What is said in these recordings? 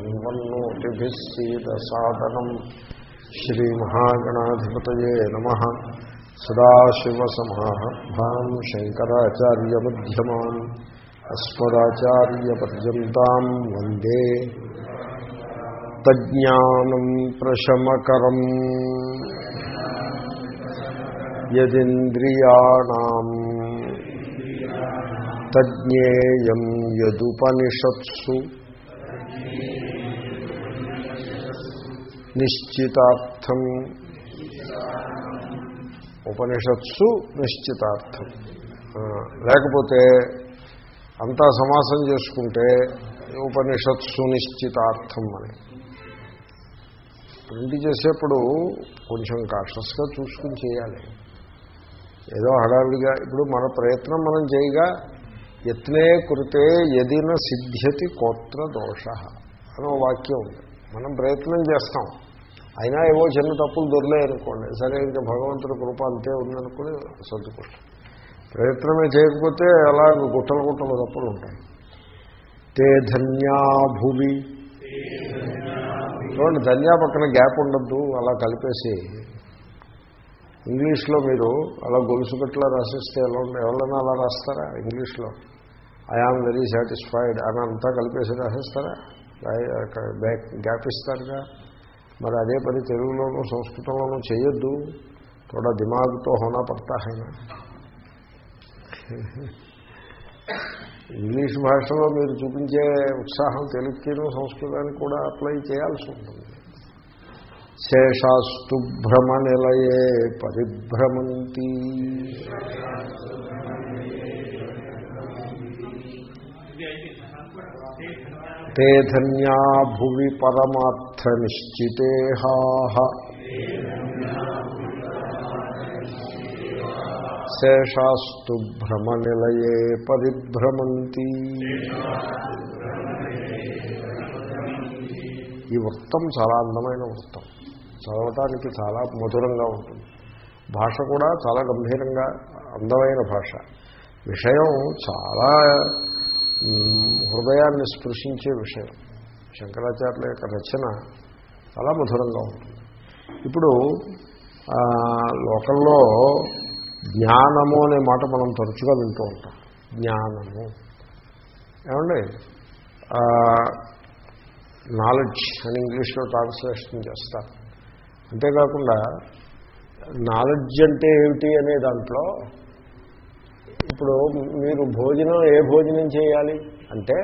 ब्रह्मन्नोतिभिः सीदसादनम् श्रीमहागणाधिपतये नमः। सदाशिवसमारम्भाम् शङ्कराचार्यमध्यमान् अस्मदाचार्यपर्यन्ताम् वंदे। तज्ज्ञानम् प्रशमकरम्। यदिन्द्रियाणाम् तज्ज्ञेयम् यदुपनिषत्सु। నిశ్చితార్థం. ఉపనిషత్సు నిశ్చితార్థం. లేకపోతే అంతా సమాసం చేసుకుంటే ఉపనిషత్సు నిశ్చితార్థం అని. ప్రింట్ చేసేప్పుడు కొంచెం కాషస్గా చూసుకుని చేయాలి. ఏదో హడావిడిగా ఇప్పుడు మన ప్రయత్నం మనం చేయగా యత్నే కృతే యదిన సిద్ధ్యతి కోత్ర దోష అని వాక్యం ఉంది. మనం ప్రయత్నం చేస్తాం. అయినా ఏవో చిన్న తప్పులు దొరలేయనుకోండి సరే ఇంకా భగవంతుడి కృప అంతే ఉందనుకుని సర్దుకుంటాం ప్రయత్నమే చేయకపోతే అలా గుట్టలు గుట్టలు తప్పులు ఉంటాయి. తే ధన్యాభువి చూడండి ధన్యా పక్కన గ్యాప్ ఉండద్దు అలా కలిపేసి. ఇంగ్లీష్లో మీరు అలా గొలుసు గట్లా రాసిస్తే ఎలా ఎవరైనా అలా రాస్తారా ఇంగ్లీష్లో? ఐఆమ్ వెరీ సాటిస్ఫైడ్ అని అంతా కలిపేసి రాసిస్తారా? గ్యాప్ ఇస్తారుగా. మరి అదే పని తెలుగులోనూ సంస్కృతంలోనూ చేయొద్దు. తోడా దిమాగ్తో హోనా పడతా హైనా. ఇంగ్లీష్ భాషలో మీరు చూపించే ఉత్సాహం తెలుగుకిను సంస్కృతానికి కూడా అప్లై చేయాల్సి ఉంటుంది. శేషాస్తు భ్రమ నిలయే పరిభ్రమంతి. తే ధన్యా భువి పరమార్థ నిశ్చితేహా శేషాస్తు భ్రమ నిలయే పరిభ్రమంతి ఈ వృత్తం చాలా అందమైన వృత్తం. చదవటానికి చాలా మధురంగా ఉంటుంది. భాష కూడా చాలా గంభీరంగా అందమైన భాష. విషయం చాలా హృదయాన్ని స్పృశించే విషయం. శంకరాచార్యుల యొక్క రచన చాలా మధురంగా ఉంటుంది. ఇప్పుడు లోకంలో జ్ఞానము అనే మాట మనం తరచుగా వింటూ ఉంటాం. జ్ఞానము. ఏమండి? నాలెడ్జ్ అని ఇంగ్లీష్లో ట్రాన్స్లేషన్ చేస్తారు. అంతేకాకుండా నాలెడ్జ్ అంటే ఏమిటి అనే దాంట్లో ఇప్పుడు మీరు భోజనం ఏ భోజనం చేయాలి? అంటే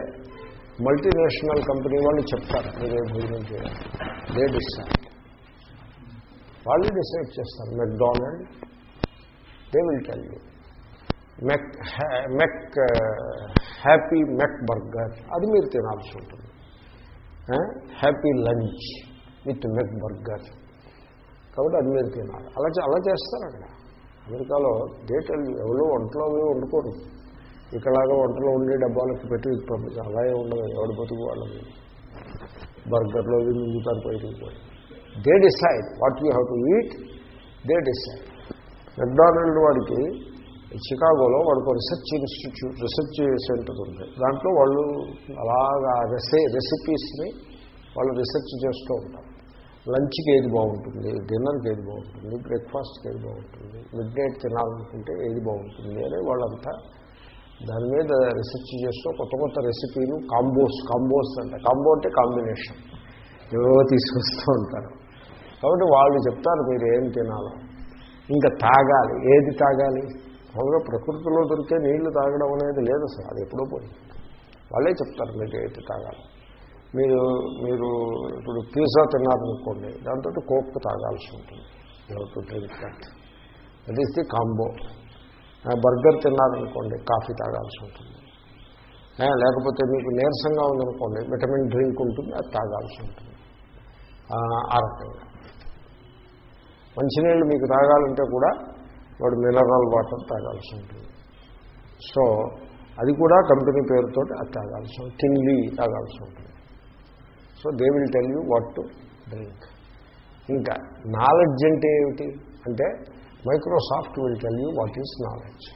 మల్టీనేషనల్ కంపెనీ వాళ్ళు చెప్తారు మీరు ఏ భోజనం చేయాలి దే డిసైడ్. వాళ్ళు డిసైడ్ చేస్తారు McDonald they will tell you. Mc Mc happy Mc burger అది మీరు తినాల్సి ఉంటుంది. Happy lunch with Mc burger. కాబట్టి అది మీరు తినాలి. అలా అలా చేస్తారు అక్కడ అమెరికాలో డేటల్ ఎవరో వంటలో అవి వండుకోరు. ఇక్కడలాగా వంటలో ఉండే డబ్బాలకి పెట్టి పంపించారు అలాగే ఉండదు. ఎవడు బతుకు వాళ్ళని బర్గర్లో అవి మింగుతారు పైకి పోయి they decide what you have to eat they decide McDonald వాడికి చికాగోలో వాడికి రీసెర్చ్ ఇన్స్టిట్యూట్ రీసెర్చ్ సెంటర్ ఉంది. దాంట్లో వాళ్ళు అలాగా రెసే రెసిపీస్ని వాళ్ళు రీసెర్చ్ చేస్తూ ఉంటారు. లంచ్కి ఏది బాగుంటుంది? డిన్నర్కి ఏది బాగుంటుంది? బ్రేక్ఫాస్ట్కి ఏది బాగుంటుంది? మిడ్ నైట్ తినాలనుకుంటే ఏది బాగుంటుంది? అని వాళ్ళంతా దాని మీద రీసెర్చ్ చేస్తూ కొత్త కొత్త రెసిపీలు కాంబోస్ కాంబోస్ అంటే కాంబో అంటే కాంబినేషన్ ఎవరో తీసుకొస్తూ ఉంటారు. కాబట్టి వాళ్ళు చెప్తారు మీరు ఏం తినాలో? ఇంకా తాగాలి. ఏది తాగాలి? మామూలుగా ప్రకృతిలో దొరికే నీళ్ళు తాగడం అనేది లేదు అసలు అది ఎప్పుడో పోయింది. వాళ్ళే చెప్తారు మీరు ఏది తాగాలి? మీరు మీరు ఇప్పుడు పిజ్జా తిన్నారనుకోండి దాంతో కోక్ తాగాల్సి ఉంటుంది. To drink that that is the combo burger తిన్నారనుకోండి coffee తాగాల్సి ఉంటుంది. లేకపోతే మీకు నీరసంగా ఉందనుకోండి విటమిన్ డ్రింక్ ఉంటుంది అది తాగాల్సి ఉంటుంది. ఆ రకంగా. మంచినీళ్ళు మీకు తాగాలంటే కూడా వాడు మినరల్ వాటర్ తాగాల్సి ఉంటుంది. సో అది కూడా కంపెనీ పేరుతో అది తాగాల్సి ఉంటుంది. తిండి తాగాల్సి ఉంటుంది. So they will tell you what to drink ఇంకా నాలెడ్జ్ అంటే ఏమిటి? అంటే Microsoft will tell you what is knowledge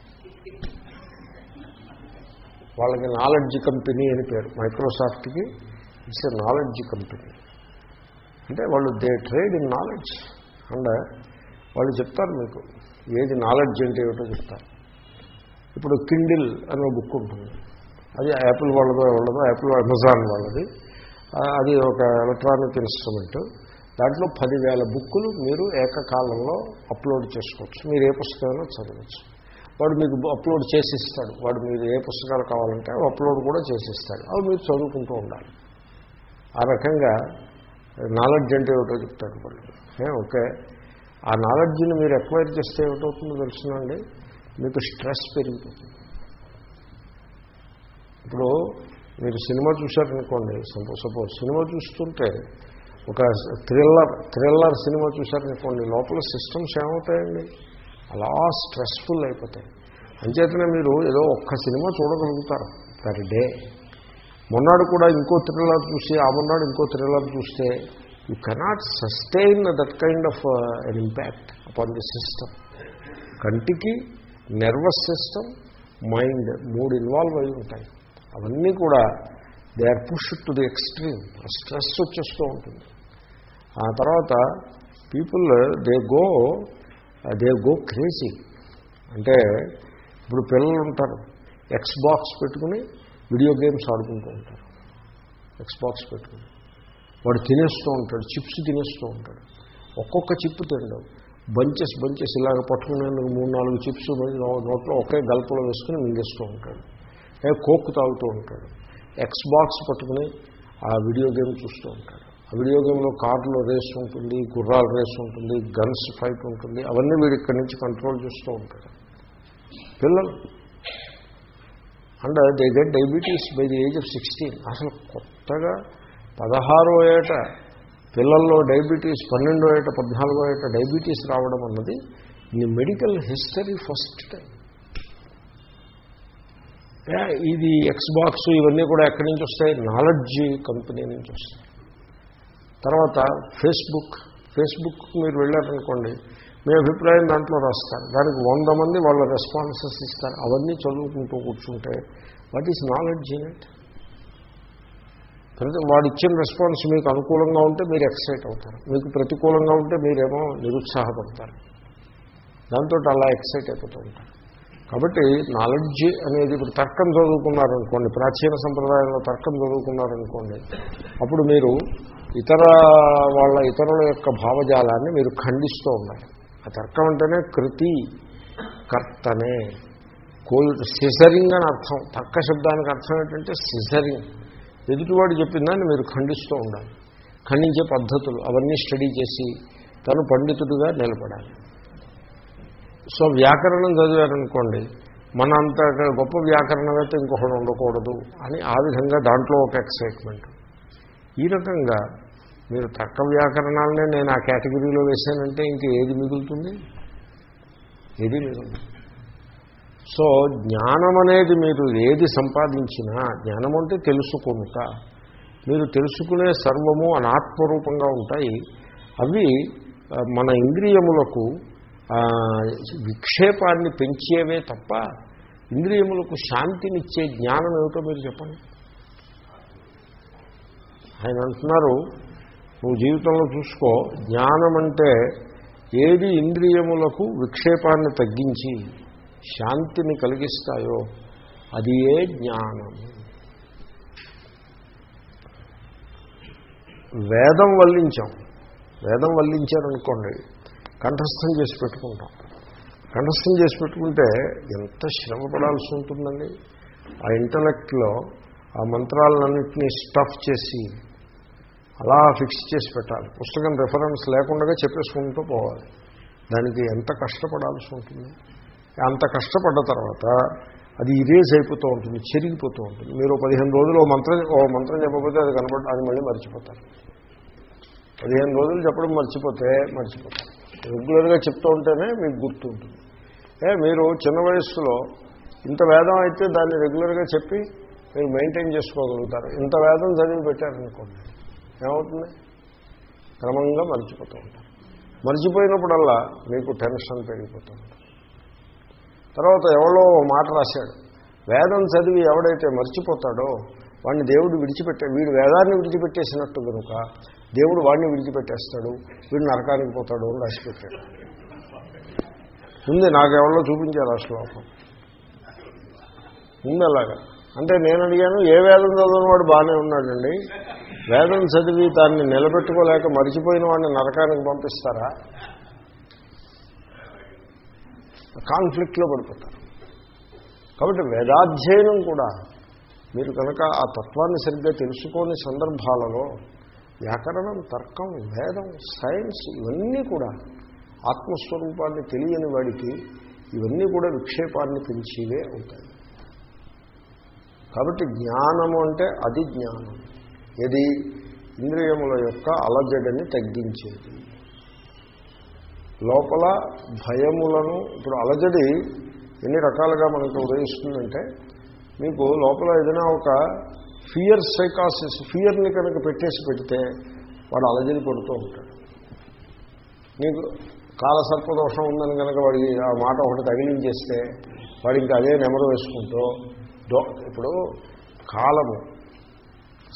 వాళ్ళకి నాలెడ్జ్ కంపెనీ అని పేరు. మైక్రోసాఫ్ట్కి ఇట్స్ ఎ నాలెడ్జ్ కంపెనీ అంటే వాళ్ళు they trade in knowledge and వాళ్ళు చెప్తారు మీకు ఏది నాలెడ్జ్ అంటే ఏమిటో చెప్తారు. ఇప్పుడు కిండిల్ అనే బుక్ ఉంటుంది. అది యాపిల్ వాళ్ళదో వాళ్ళదో యాపిల్ అమెజాన్ వాళ్ళది. అది ఒక ఎలక్ట్రానిక్ ఇన్స్ట్రుమెంట్ దాంట్లో పదివేల బుక్కులు మీరు ఏకకాలంలో అప్లోడ్ చేసుకోవచ్చు. మీరు ఏ పుస్తకమైనా చదవచ్చు. వాడు మీకు అప్లోడ్ చేసిస్తాడు. వాడు మీరు ఏ పుస్తకాలు కావాలంటే అప్లోడ్ కూడా చేసిస్తాడు. అవి మీరు చదువుకుంటూ ఉండాలి. ఆ రకంగా నాలెడ్జ్ అంటే ఏమిటో చెప్తాడు వాళ్ళు ఓకే. ఆ నాలెడ్జ్ని మీరు ఎక్వైర్ చేస్తే ఏమిటవుతుందో తెలుసునండి మీకు స్ట్రెస్ పెరిగిపోతుంది. ఇప్పుడు మీరు సినిమా చూశారనుకోండి సపోజ్ సపోజ్ సినిమా చూస్తుంటే ఒక థ్రిల్లర్ థ్రిల్లర్ సినిమా చూశారనుకోండి లోపల సిస్టమ్స్ ఏమవుతాయండి? అలా స్ట్రెస్ఫుల్ అయిపోతాయి. అంచేతనే మీరు ఏదో ఒక్క సినిమా చూడగలుగుతారు పర్ డే మొన్నాడు కూడా ఇంకో థ్రిల్లర్ చూసి ఆ మొన్నాడు ఇంకో థ్రిల్లర్ చూస్తే you cannot sustain that kind of an impact upon the system కంటికి నర్వస్ సిస్టమ్ మైండ్ మూడు ఇన్వాల్వ్ అయి ఉంటాయి. అవన్నీ కూడా they are push to the extreme stress వచ్చేస్తూ ఉంటుంది. ఆ తర్వాత people they go they go crazy. అంటే ఇప్పుడు పిల్లలు ఉంటారు ఎక్స్ బాక్స్ పెట్టుకుని వీడియో గేమ్స్ ఆడుకుంటూ ఉంటారు. ఎక్స్ బాక్స్ పెట్టుకుని. వాడు తినేస్తూ ఉంటాడు చిప్స్ తినేస్తూ ఉంటాడు. ఒక్కొక్క చిప్ తినడం బంచెస్ బంచెస్ ఇలాగ పట్టుకునేందుకు మూడు నాలుగు చిప్స్ నోట్లో ఒకే గల్పలో వేసుకుని మింగేస్తూ ఉంటాడు. కోక్ తాగుతూ ఉంటాడు. ఎక్స్ బాక్స్ పట్టుకుని ఆ వీడియో గేమ్ చూస్తూ ఉంటాడు. వీడియో గేమ్లో కార్లో రేస్ ఉంటుంది గుర్రాల రేస్ ఉంటుంది గన్స్ ఫైట్ ఉంటుంది అవన్నీ వీడు ఇక్కడి నుంచి కంట్రోల్ చేస్తూ ఉంటాడు. పిల్లలు. And they get diabetes by the age of sixteen. అసలు కొత్తగా పదహారో ఏట పిల్లల్లో డయాబెటీస్ పన్నెండో ఏట పద్నాలుగో ఏట డయాబెటీస్ రావడం అన్నది ఇది మెడికల్ హిస్టరీ ఫస్ట్ టైం. ఇది ఎక్స్ బాక్స్ ఇవన్నీ కూడా ఎక్కడి నుంచి వస్తాయి? నాలెడ్జ్ కంపెనీ నుంచి వస్తాయి. తర్వాత ఫేస్బుక్. ఫేస్బుక్ మీరు వెళ్ళారనుకోండి మీ అభిప్రాయం దాంట్లో రాస్తారు. దానికి వంద మంది వాళ్ళ రెస్పాన్సెస్ ఇస్తారు. అవన్నీ చదువుకుంటూ కూర్చుంటే what is knowledge in it? ప్రతి వాడు ఇచ్చిన రెస్పాన్స్ మీకు అనుకూలంగా ఉంటే మీరు ఎక్సైట్ అవుతారు. మీకు ప్రతికూలంగా ఉంటే మీరేమో నిరుత్సాహపడతారు. దాంతో అలా ఎక్సైట్ అయిపోతూ ఉంటారు. కాబట్టి నాలెడ్జ్ అనేది ఇప్పుడు తర్కం చదువుకున్నారనుకోండి ప్రాచీన సంప్రదాయంలో తర్కం చదువుకున్నారనుకోండి అప్పుడు మీరు ఇతర వాళ్ళ ఇతరుల యొక్క భావజాలాన్ని మీరు ఖండిస్తూ ఉండాలి ఆ తర్కం అంటేనే కృతి కర్తనే కోల్ సిజరింగ్ అని అర్థం. తర్క శబ్దానికి అర్థం ఏంటంటే సిజరింగ్. ఎదుటివాడు చెప్పిందాన్ని మీరు ఖండిస్తూ ఉండాలి. ఖండించే పద్ధతులు అవన్నీ స్టడీ చేసి తను పండితుడిగా నిలబడాలి. సో వ్యాకరణం చదివారనుకోండి మన అంత గొప్ప వ్యాకరణవేత్త ఇంకొకటి ఉండకూడదు అని ఆ విధంగా దాంట్లో ఒక ఎక్సైట్మెంట్. ఈ రకంగా మీరు తక్కువ వ్యాకరణాలనే నేను ఆ కేటగిరీలో వేశానంటే ఇంక ఏది మిగులుతుంది? ఏది మిగులుతుంది? సో జ్ఞానం అనేది మీరు ఏది సంపాదించినా జ్ఞానం అంటే తెలుసుకుంట. మీరు తెలుసుకునే సర్వము అనాత్మరూపంగా ఉంటాయి. అవి మన ఇంద్రియములకు విక్షేపాన్ని పెంచేవే తప్ప ఇంద్రియములకు శాంతినిచ్చే జ్ఞానం ఏమిటో మీరు చెప్పండి. ఆయన అంటున్నారు నువ్వు జీవితంలో చూసుకో జ్ఞానం అంటే ఏది ఇంద్రియములకు విక్షేపాన్ని తగ్గించి శాంతిని కలిగిస్తాయో అది ఏ జ్ఞానం? వేదం వల్లించాం. వేదం వల్లించారనుకోండి కంఠస్థం చేసి పెట్టుకుంటాం. కంఠస్థం చేసి పెట్టుకుంటే ఎంత శ్రమ పడాల్సి ఉంటుందండి? ఆ ఇంటలెక్ట్లో ఆ మంత్రాలన్నింటినీ స్టఫ్ చేసి అలా ఫిక్స్ చేసి పెట్టాలి. పుస్తకం రెఫరెన్స్ లేకుండా చెప్పేసుకుంటూ పోవాలి. దానికి ఎంత కష్టపడాల్సి ఉంటుంది? అంత కష్టపడ్డ తర్వాత అది ఇరేజ్ అయిపోతూ ఉంటుంది చెరిగిపోతూ ఉంటుంది. మీరు పదిహేను రోజులు ఓ మంత్రం ఓ మంత్రం చెప్పకపోతే అది కనపడ అది మళ్ళీ మర్చిపోతారు. పదిహేను రోజులు చెప్పడం మర్చిపోతే మర్చిపోతారు. రెగ్యులర్గా చెప్తూ ఉంటేనే మీకు గుర్తుంటుంది. ఏ మీరు చిన్న వయస్సులో ఇంత వేదం అయితే దాన్ని రెగ్యులర్గా చెప్పి మీరు మెయింటైన్ చేసుకోగలుగుతారు. ఇంత వేదం చదివి పెట్టారనుకోండి ఏమవుతుంది? క్రమంగా మర్చిపోతూ ఉంటారు. మర్చిపోయినప్పుడల్లా మీకు టెన్షన్ పెరిగిపోతుంది తర్వాత ఎవరో మాట రాశాడు వేదం చదివి ఎవడైతే మర్చిపోతాడో వాడిని దేవుడు విడిచిపెట్టే వీడు వేదాన్ని విడిచిపెట్టేసినట్టు కనుక దేవుడు వాడిని విడిచిపెట్టేస్తాడు వీడు నరకానికి పోతాడు అని రాసిపెట్టాడు. ఉంది నాకెవరో చూపించారు ఆ శ్లోకం? ఉంది అలాగా. అంటే నేను అడిగాను ఏ వేదం చదివిన వాడు బాగానే ఉన్నాడండి? వేదం చదివి దాన్ని నిలబెట్టుకోలేక మరిచిపోయిన వాడిని నరకానికి పంపిస్తారా? కాన్ఫ్లిక్ట్లో పడిపోతారు. కాబట్టి వేదాధ్యయనం కూడా మీరు కనుక ఆ తత్వాన్ని సరిగ్గా తెలుసుకోని సందర్భాలలో వ్యాకరణం తర్కం వేదం సైన్స్ ఇవన్నీ కూడా ఆత్మస్వరూపాన్ని తెలియని వాడికి ఇవన్నీ కూడా విక్షేపాన్ని పెంచివే అవుతాయి కాబట్టి జ్ఞానము అంటే అది జ్ఞానం. ఇది ఇంద్రియముల యొక్క అలజడిని తగ్గించేది. లోపల భయములను ఇప్పుడు అలజడి ఎన్ని రకాలుగా మనకు ఉదయిస్తుందంటే మీకు లోపల ఏదైనా ఒక ఫియర్ సైకాసిస్ ఫియర్ని కనుక పెట్టేసి పెడితే వాడు అలజడి పడుతూ ఉంటాడు. మీకు కాలసర్పదోషం ఉందని కనుక వాడికి ఆ మాట ఒకటి తగిలించేస్తే వాడు ఇంకా అదే నెమరు వేసుకుంటూ దో ఇప్పుడు కాలము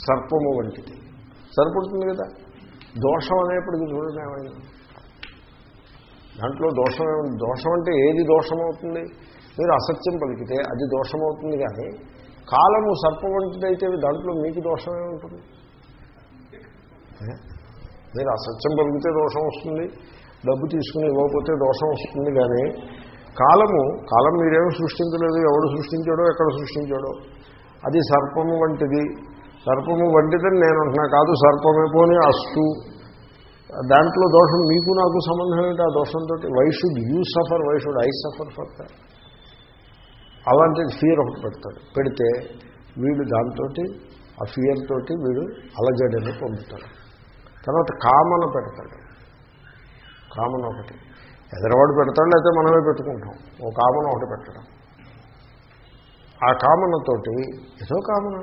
సర్పము వంటిది. సరిపడుతుంది కదా? దోషం అనేప్పటికీ చూడండి ఏమైనా? దాంట్లో దోషం దోషం అంటే ఏది దోషమవుతుంది? మీరు అసత్యం పలికితే అది దోషమవుతుంది కానీ కాలము సర్పం వంటిదైతే దాంట్లో మీకు దోషమే ఉంటుంది. మీరు అసత్యం పలికితే దోషం వస్తుంది డబ్బు తీసుకుని ఇవ్వకపోతే దోషం వస్తుంది కానీ కాలము కాలం మీరేమి సృష్టించలేదు ఎవడు సృష్టించాడో ఎక్కడ సృష్టించాడో. అది సర్పము వంటిది. సర్పము వంటిదని నేను అంటున్నా కాదు సర్పమే పోనీ అస్తు. దాంట్లో దోషం మీకు నాకు సంబంధం ఏంటి ఆ దోషంతో why should you suffer why should I suffer for that అలాంటిది ఫియర్ ఒకటి పెడతాడు. పెడితే వీడు దాంతో ఆ ఫియర్ తోటి వీడు అలజడిని పొందుతాడు. తర్వాత కామన పెడతాడు. కామన్ ఒకటి. ఎదరవాడు పెడతాడు లేకపోతే మనమే పెట్టుకుంటాం. ఓ కామన ఒకటి పెట్టడం. ఆ కామనతోటి ఏదో కామన.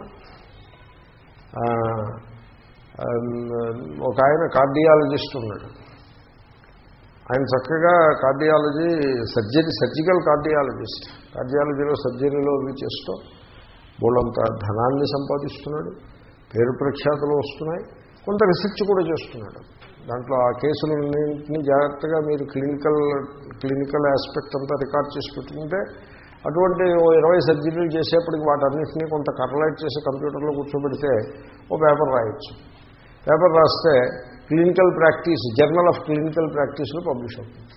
ఒక ఆయన కార్డియాలజిస్ట్ ఉన్నాడు. ఆయన చక్కగా కార్డియాలజీ సర్జరీ సర్జికల్ కార్డియాలజిస్ట్. కార్డియాలజీలో సర్జరీలో ఇవి చేస్తూ వాళ్ళంత ధనాన్ని సంపాదిస్తున్నాడు పేరు ప్రఖ్యాతులు వస్తున్నాయి కొంత రీసెర్చ్ కూడా చేస్తున్నాడు. దాంట్లో ఆ కేసులన్నింటినీ జాగ్రత్తగా మీరు క్లినికల్ క్లినికల్ ఆస్పెక్ట్ అంతా రికార్డ్ చేసి పెట్టుకుంటే అటువంటి ఓ ఇరవై సర్జరీలు చేసేప్పటికి వాటన్నింటినీ కొంత కర్లైట్ చేసి కంప్యూటర్లో కూర్చోబెడితే ఓ పేపర్ రాయొచ్చు. పేపర్ రాస్తే clinical practice journal of clinical ప్రాక్టీస్లో publish అవుతుంది.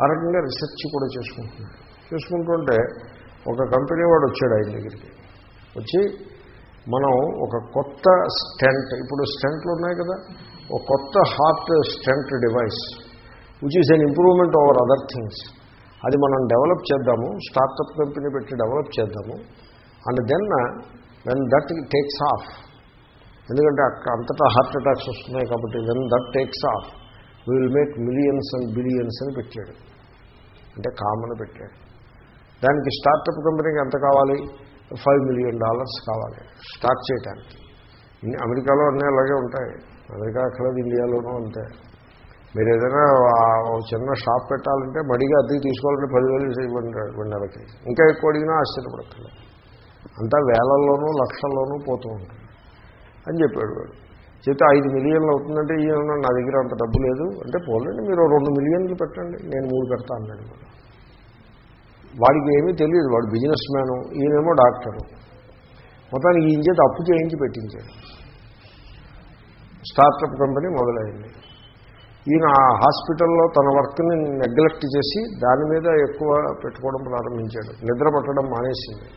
ఆ రకంగా రీసెర్చ్ కూడా చేసుకుంటున్నాడు చేసుకుంటుంటే ఒక కంపెనీ వాడు వచ్చాడు ఆయన దగ్గరికి. వచ్చి మనం ఒక కొత్త స్టెంట్ ఇప్పుడు స్టెంట్లు ఉన్నాయి కదా ఒక కొత్త heart stent device which is an improvement over other things అది మనం డెవలప్ చేద్దాము స్టార్టప్ కంపెనీ పెట్టి డెవలప్ చేద్దాము and then when that takes off ఎందుకంటే అక్కడ అంతటా హార్ట్ అటాక్స్ వస్తున్నాయి కాబట్టి when that takes off we will make millions and billions అని పెట్టాడు. అంటే కామన్ పెట్టాడు. దానికి స్టార్టప్ కంపెనీకి ఎంత కావాలి? ఫైవ్ మిలియన్ డాలర్స్ కావాలి. స్టార్ట్ చేయడానికి అమెరికాలో అన్నీ అలాగే ఉంటాయి. అమెరికా అక్కడ ఇండియాలోనూ అంతే. మీరు ఏదైనా చిన్న షాప్ పెట్టాలంటే మడిగా అద్దెకి తీసుకోవాలంటే పదివేలు ఇవ్వండి రెండు నెలకి. ఇంకా ఎక్కువ అడిగినా ఆశ్చర్యపడుతుంది అంతా వేలల్లోనూ లక్షల్లోనూ పోతూ ఉంటుంది. అని చెప్పాడు వాడు. చేత ఐదు మిలియన్లు అవుతుందంటే ఈయన నా దగ్గర అంత డబ్బు లేదు? అంటే పోలండి మీరు రెండు మిలియన్లు పెట్టండి నేను మూడు పెడతా అన్నాడు వాడికి ఏమీ తెలియదు వాడు బిజినెస్ మ్యాను ఈయనేమో డాక్టరు. మొత్తానికి ఈయన చేత అప్పు చేయించి పెట్టించాడు. స్టార్టప్ కంపెనీ మొదలైంది. ఈయన ఆ హాస్పిటల్లో తన వర్క్ని నెగ్లెక్ట్ చేసి దాని మీద ఎక్కువ పెట్టుకోవడం ప్రారంభించాడు. నిద్ర పట్టడం మానేసింది.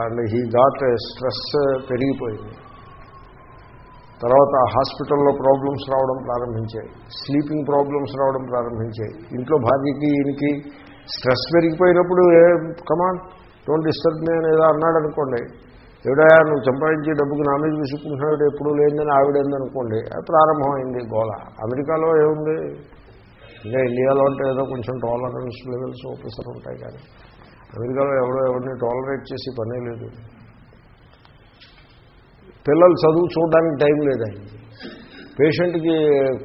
అండ్ హీ గాట్ స్ట్రెస్ పెరిగిపోయింది. తర్వాత హాస్పిటల్లో ప్రాబ్లమ్స్ రావడం ప్రారంభించాయి. స్లీపింగ్ ప్రాబ్లమ్స్ రావడం ప్రారంభించాయి. ఇంట్లో భార్యకి ఈయనకి స్ట్రెస్ పెరిగిపోయినప్పుడు ఏ come on don't disturb me అనేదో అన్నాడు అనుకోండి. ఎవడా నువ్వు సంపాదించే డబ్బుకి నా మీద విసుకుంటున్నాడు ఎప్పుడు లేదని ఆవిడేందనుకోండి ప్రారంభమైంది గోళ అమెరికాలో ఏముంది? ఇంకా ఇండియాలో అంటే ఏదో కొంచెం టాలరెన్స్ లెవెల్స్ ఓపెసర్ ఉంటాయి కానీ. అమెరికాలో ఎవడో ఎవరిని టాలరేట్ చేసి పనే లేదు. పిల్లలు చదువు చూడడానికి టైం లేదండి పేషెంట్కి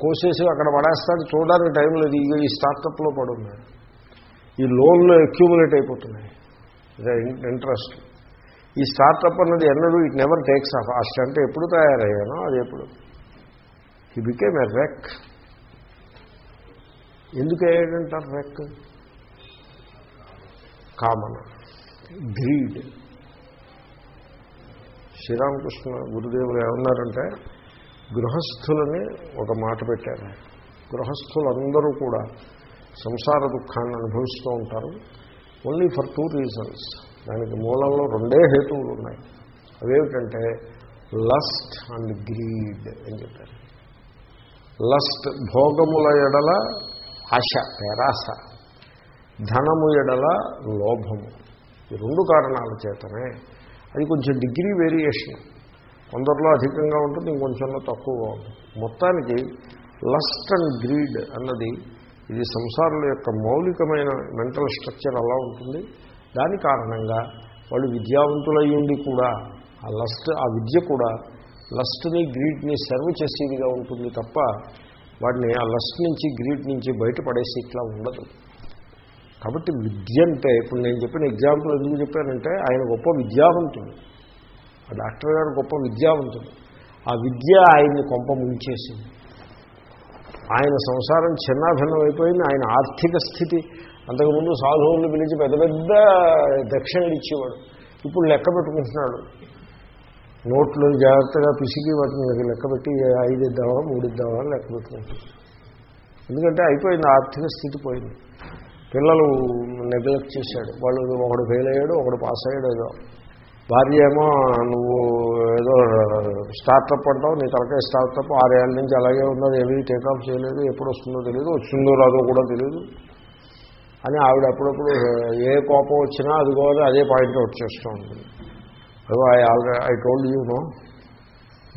కోసేసి అక్కడ పడేస్తాడు చూడడానికి టైం లేదు. ఇక ఈ స్టార్టప్లో పడున్నాడు. ఈ లోన్లు అక్యూములేట్ అయిపోతున్నాయి. ఇంట్రెస్ట్ ఈ స్టార్టప్ అన్నది ఎన్నడూ ఇట్ నెవర్ టేక్స్ ఆఫ్ ఆ స్టంట్ ఎప్పుడు తయారయ్యానో అది ఎప్పుడు. హీ బికేమ్ ఎ రెక్ ఎందుకు అయ్యాడంటారు రెక్ కామన. గ్రీడ్. శ్రీరామకృష్ణ గురుదేవులు ఏమన్నారంటే గృహస్థులని ఒక మాట పెట్టారు. గృహస్థులందరూ కూడా సంసార దుఃఖాన్ని అనుభవిస్తూ ఉంటారు. ఓన్లీ ఫర్ టూ రీజన్స్ దానికి మూలంలో రెండే హేతువులు ఉన్నాయి. అవేమిటంటే లస్ట్ అండ్ గ్రీడ్ అని చెప్పారు. లస్ట్ భోగముల ఎడల ఆశ పేరాశ ధనము ఎడల లోభము. ఈ రెండు కారణాల చేతనే అది కొంచెం డిగ్రీ వేరియేషన్. కొందరిలో అధికంగా ఉంటుంది ఇంకొంచెంలో తక్కువగా ఉంటుంది. మొత్తానికి లస్ట్ అండ్ గ్రీడ్ అన్నది ఇది సంసారుల యొక్క మౌలికమైన మెంటల్ స్ట్రక్చర్ అలా ఉంటుంది. దాని కారణంగా వాళ్ళు విద్యావంతులయ్యుండి కూడా ఆ లస్ట్ ఆ విద్య కూడా లస్ట్ని గ్రీడ్ని సర్వ్ చేసేదిగా ఉంటుంది తప్ప వాడిని ఆ లస్ట్ నుంచి గ్రీడ్ నుంచి బయటపడేసి ఇట్లా ఉండదు. కాబట్టి విద్య అంటే ఇప్పుడు నేను చెప్పిన ఎగ్జాంపుల్ ఎందుకు చెప్పానంటే ఆయన గొప్ప విద్యావంతుడు. ఆ డాక్టర్ గారు గొప్ప విద్యావంతుడు. ఆ విద్య ఆయన్ని కొంప ముంచేసింది. ఆయన సంసారం చిన్నాభిన్నమైపోయింది ఆయన ఆర్థిక స్థితి అంతకుముందు సాధువులను పిలిచి పెద్ద పెద్ద దక్షిణలు ఇచ్చేవాడు. ఇప్పుడు లెక్క పెట్టుకుంటున్నాడు. నోట్లు జాగ్రత్తగా పిసికి వాటిని లెక్క పెట్టి ఐదు ఇద్దామా మూడు ఇద్దామా లెక్క పెట్టుకుంటాడు ఎందుకంటే అయిపోయింది ఆర్థిక స్థితి పోయింది. పిల్లలు నెగ్లెక్ట్ చేశాడు. వాళ్ళు ఒకడు ఫెయిల్ అయ్యాడు ఒకడు పాస్ అయ్యాడు ఏదో. భార్య ఏమో నువ్వు ఏదో స్టార్టప్ అంటావు నీ తలకాయ స్టార్ట్అప్ ఆరేళ్ళ నుంచి అలాగే ఉన్నది ఏమీ టేకాఫ్ చేయలేదు ఎప్పుడు వస్తుందో తెలియదు వచ్చిందో రాదో కూడా తెలియదు అని ఆవిడ అప్పుడప్పుడు ఏ కోపం వచ్చినా అది కూడా అదే పాయింట్ చేస్తూ ఉంటుంది. I already I told you no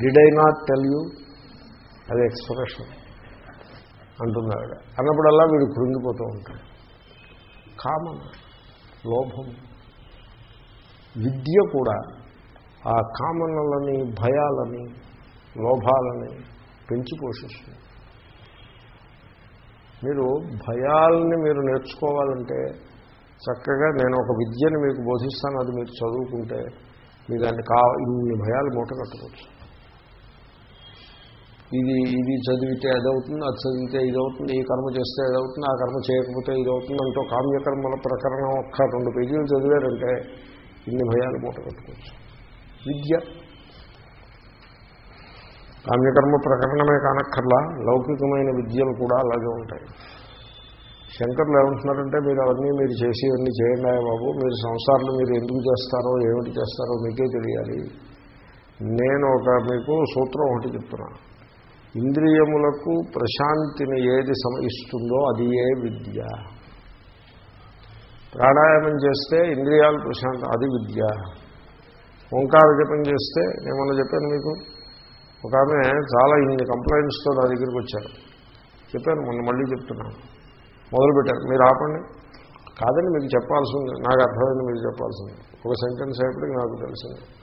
did I not tell you అది ఎక్స్ప్రెషన్ అంటుంది ఆవిడ. అన్నప్పుడల్లా వీడు కృంగిపోతూ ఉంటాడు. కామన్ లోభం విద్య కూడా ఆ కామనలని భయాలని లోభాలని పెంచి పోషిస్తుంది. మీరు భయాలని మీరు నేర్చుకోవాలంటే చక్కగా నేను ఒక విద్యను మీకు బోధిస్తాను అది మీరు చదువుకుంటే మీ దాన్ని కా ఇన్ని భయాలు మూట కట్టుకోవచ్చు ఇది ఇది చదివితే అదవుతుంది అది చదివితే ఇదవుతుంది ఈ కర్మ చేస్తే అదవుతుంది ఆ కర్మ చేయకపోతే ఇదవుతుంది అంటూ కామ్యకర్మల ప్రకరణం ఒక్క రెండు పేజీలు చదివారంటే ఇన్ని భయాలు మూట కట్టుకోవచ్చు. విద్య. కామ్యకర్మ ప్రకరణమే కానక్కర్లా లౌకికమైన విద్యలు కూడా అలాగే ఉంటాయి. శంకర్లు ఏమంటున్నారంటే మీరు అవన్నీ మీరు చేసి ఇవన్నీ చేయండి బాబు మీరు సంసారాలు మీరు ఎందుకు చేస్తారో ఏమిటి చేస్తారో మీకే తెలియాలి. నేను ఒక మీకు సూత్రం ఒకటి చెప్తున్నాను. ఇంద్రియములకు ప్రశాంతిని ఏది ఇస్తుందో అది ఏ విద్య. ప్రాణాయామం చేస్తే ఇంద్రియాలు ప్రశాంత అది విద్య. ఓంకార జపం చేస్తే ఏమన్నా చెప్పాను మీకు? ఒక ఆమె చాలా ఇన్ని కంప్లైంట్స్తో నా దగ్గరికి వచ్చారు. చెప్పాను మొన్న మళ్ళీ చెప్తున్నాను. మొదలుపెట్టారు మీరు ఆపండి. కాదని మీకు చెప్పాల్సింది నాకు అర్థమైంది మీరు చెప్పాల్సింది. ఒక సెంటెన్స్ అయిపోయి నాకు తెలిసింది.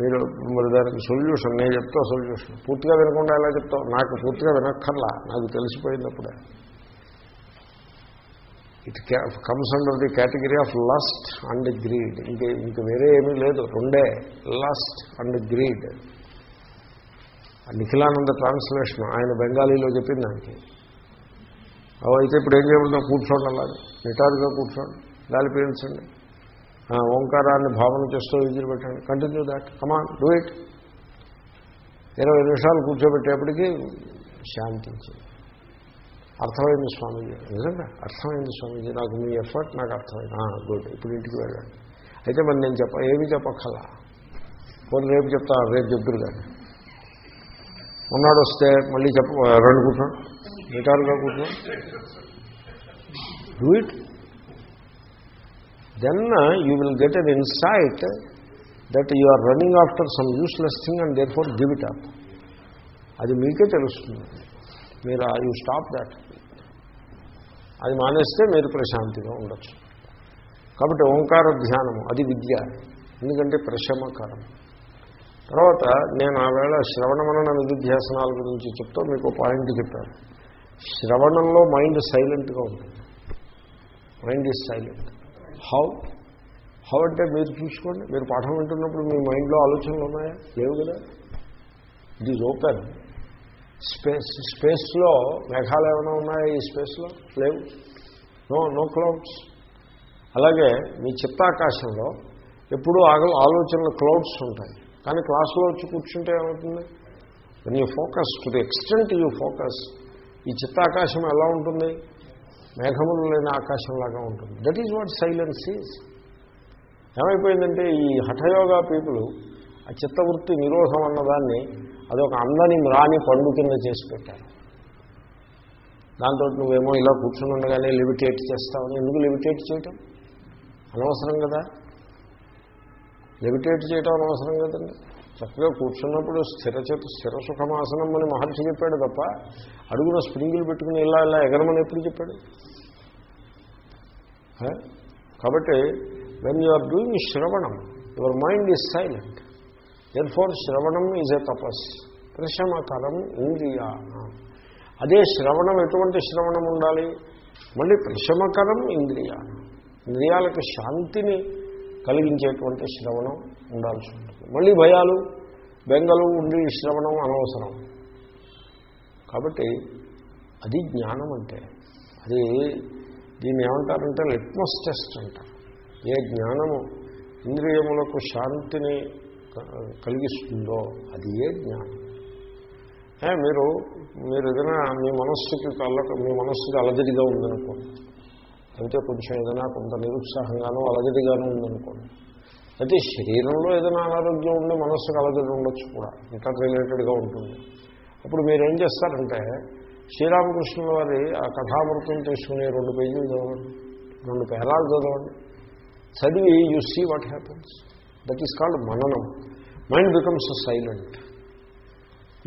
మీరు మరి దానికి సొల్యూషన్ నేను చెప్తా సొల్యూషన్ పూర్తిగా వినకుండా ఎలా చెప్తావు? నాకు పూర్తిగా వినక్కర్లా. నాకు తెలిసిపోయినప్పుడే. It comes under the category of lust and greed ఇంకే ఇంక వేరే ఏమీ లేదు. రెండే. Lust and greed Nikhilananda translation ఆయన బెంగాలీలో చెప్పింది దానికి. అయితే ఇప్పుడు ఏం చేయబడుతున్నా కూర్చోండి అలాగే. నిటారుగా కూర్చోండి. గాలి పీల్చండి. ఓంకారాన్ని భావన చేస్తూ విజిల్ పెట్టండి continue that come on do it ఇరవై నిమిషాలు కూర్చోబెట్టేప్పటికీ శాంతించింది అర్థమైంది స్వామీజీ? నిజంగా అర్థమైంది స్వామీజీ. నాకు మీ ఎఫర్ట్ నాకు అర్థమైంది. గుడ్ ఇప్పుడు ఇంటికి వెళ్ళండి. అయితే మరి నేను చెప్ప ఏమి చెప్పక్కలా పోనీ రేపు చెప్తా రేపు చెప్తురు కానీ ఉన్నాడు వస్తే మళ్ళీ చెప్ప రెండు కూర్చోండి నిటారుగా కూర్చోండి do it then you will get an insight that you are running after some useless thing and therefore give it up అది మీకే తెలుస్తుంది. మీరు యూ స్టాప్ దాట్ అది మానేస్తే మీరు ప్రశాంతిగా ఉండొచ్చు. కాబట్టి ఓంకార ధ్యానము అది విద్య. ఎందుకంటే ప్రశమకరం. తర్వాత నేను ఆ వేళ శ్రవణమనన నిధిధ్యాసనాల గురించి చెప్తూ మీకు పాయింట్ చెప్పాను. శ్రవణంలో మైండ్ సైలెంట్గా ఉంటుంది. Mind is silent. How? How అంటే మీరు చూసుకోండి. మీరు పాఠం వింటున్నప్పుడు మీ మైండ్లో ఆలోచనలు ఉన్నాయా? లేవు కదా. ఇట్ ఈజ్ ఓపెన్ స్పేస్ స్పేస్లో మేఘాలు ఏమైనా ఉన్నాయా ఈ స్పేస్లో లేవు. నో నో క్లౌడ్స్ అలాగే మీ చిత్తాకాశంలో ఎప్పుడూ ఆగ ఆలోచనలు క్లౌడ్స్ ఉంటాయి. కానీ క్లాసులో వచ్చి కూర్చుంటే ఏమవుతుంది? When you focus to the extent you focus ఈ చిత్తాకాశం ఎలా ఉంటుంది? మేఘములు లేని ఆకాశంలాగా ఉంటుంది. That is what silence is ఏమైపోయిందంటే ఈ హఠయోగా పీపుల్ ఆ చిత్తవృత్తి నిరోధం అన్నదాన్ని అదొక అందని మ్రాని పండు కింద చేసి పెట్టారు. దాంతో నువ్వేమో ఇలా కూర్చుని ఉండగానే లిమిటేట్ చేస్తావని ఎందుకు లిమిటేట్ చేయటం? అనవసరం కదా. లిమిటేట్ చేయటం అనవసరం కదండి. చక్కగా కూర్చున్నప్పుడు స్థిరచత స్థిర సుఖమాసనం అని మహర్షి చెప్పాడు తప్ప అడుగున స్ప్రింగులు పెట్టుకుని ఇలా ఇలా ఎగరమని ఎప్పుడు చెప్పాడు. కాబట్టి వెన్ యు ఆర్ డూయింగ్ శ్రవణం your mind is silent then for శ్రవణం ఈజ్ ఎ తపస్. ప్రశమకరం ఇంద్రియా అదే శ్రవణం ఎటువంటి శ్రవణం ఉండాలి? మళ్ళీ ప్రశమకరం ఇంద్రియా. ఇంద్రియాలకు శాంతిని కలిగించేటువంటి శ్రవణం ఉండాల్సి ఉంటుంది. మళ్ళీ భయాలు బెంగలు ఉండి శ్రవణం అనవసరం. కాబట్టి అది జ్ఞానం అంటే. అది దీన్ని ఏమంటారంటే లిట్మస్ టెస్ట్ అంటారు. ఏ జ్ఞానము ఇంద్రియములకు శాంతిని కలిగిస్తుందో అది ఏ జ్ఞానం. మీరు మీరు ఏదైనా మీ మనస్సుకి కళ్ళ మీ మనస్సుకి అలజడిగా ఉందనుకోండి. అయితే కొంచెం ఏదైనా కొంత నిరుత్సాహంగానో అలజడిగానో ఉందనుకోండి. అయితే శరీరంలో ఏదైనా అనారోగ్యం ఉండి మనస్సుకు అలగడి ఉండొచ్చు కూడా ఇంటర్ రిలేటెడ్గా ఉంటుంది. అప్పుడు మీరు ఏం చేస్తారంటే శ్రీరామకృష్ణుల వారి ఆ కథామృతం తీసుకునే రెండు పేజీలు చదవండి రెండు పేరాలు చదవండి. చదివి you see what happens. That is called మననం. Mind becomes silent.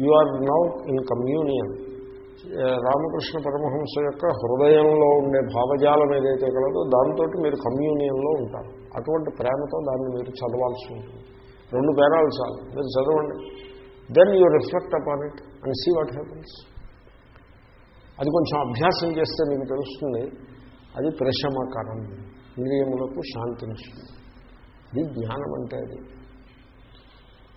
You are now in communion. Ramakrishna Paramahamsa యొక్క హృదయంలో ఉండే భావజాలం ఏదైతే కలదో దాంతో మీరు కమ్యూనియన్లో ఉంటారు. అటువంటి ప్రేమతో దాన్ని మీరు చదవాల్సి ఉంటుంది. రెండు పేరాలు చాలు. మీరు చదవండి. Then you reflect upon it and see what happens అది కొంచెం అభ్యాసం చేస్తే మీకు తెలుస్తుంది. అది ప్రశమకరం. ఇంద్రియములకు శాంతినిస్తుంది. ఇది జ్ఞానం అంటే అది.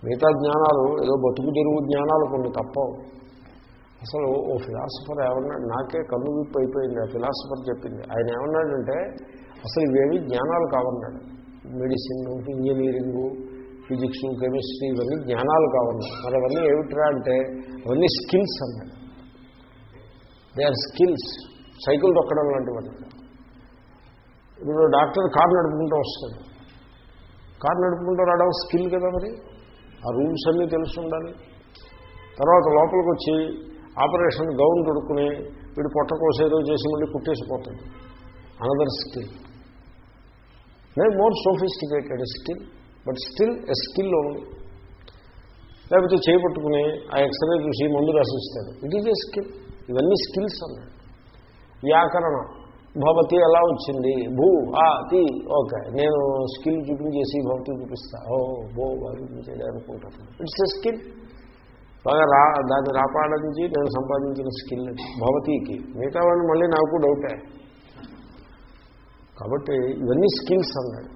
మిగతా జ్ఞానాలు ఏదో బతుకు తెరువు జ్ఞానాలు కొన్ని తప్పవు. అసలు ఓ ఫిలాసఫర్ ఏమన్నాడు నాకే కన్ను విప్పు అయిపోయింది ఆ ఫిలాసఫర్ చెప్పింది. ఆయన ఏమన్నాడంటే అసలు ఇవేవి జ్ఞానాలు కావన్నాడు. మెడిసిన్ ఇంజనీరింగు ఫిజిక్స్ కెమిస్ట్రీ ఇవన్నీ జ్ఞానాలు కావన్నాడు మరి అవన్నీ ఏమిట్రా అంటే అవన్నీ స్కిల్స్ అన్నాడు. దే ఆర్ స్కిల్స్ సైకిల్ తొక్కడం లాంటివన్నీ. ఇప్పుడు డాక్టర్ కారు నడుపుకుంటూ వస్తాడు. కారు నడుపుకుంటూ రావడం స్కిల్ కదా మరి? ఆ రూల్స్ అన్నీ తెలిసి ఉండాలి. తర్వాత లోపలికి వచ్చి ఆపరేషన్ గౌన్ కొడుకుని వీడు పొట్ట కోసేదో చేసి మళ్ళీ కుట్టేసిపోతాడు. అనదర్ స్కిల్ నేను more sophisticated skill but still a skill only లేకపోతే చేపట్టుకుని ఆ ఎక్స్రే చూసి మందు రాసిస్తాడు. ఇట్ ఈజ్ ఏ స్కిల్ ఇవన్నీ స్కిల్స్ అన్నాడు వ్యాకరణం భవతి ఎలా వచ్చింది? భూ ఆ తి ఓకే. నేను స్కిల్ చూపించేసి భవతి చూపిస్తా. ఓ బో బాగా చూపించేది అనుకుంటాను. ఇట్స్ ఎ స్కిల్ బాగా రా దాన్ని రాపాడించి నేను సంపాదించిన స్కిల్ భవతీకి. మిగతా వాళ్ళు మళ్ళీ నాకు డౌటే కాబట్టి ఇవన్నీ స్కిల్స్ అన్నాడు.